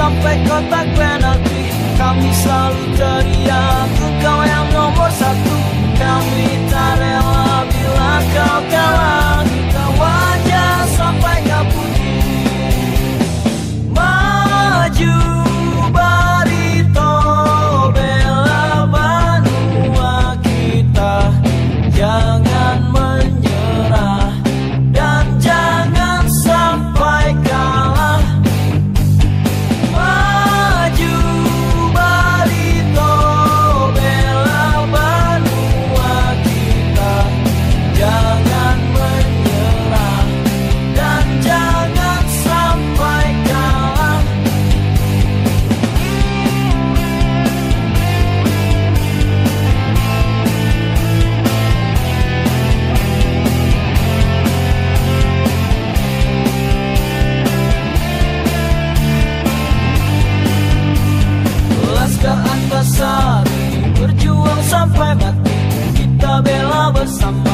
sampai kotak penalti Kami selalu ceria aku kau yang nomor satu. Kami tak rela bila kau kalah. Kita wajah sampai kau puji Maju Barito Bela benua kita. Jalan summer.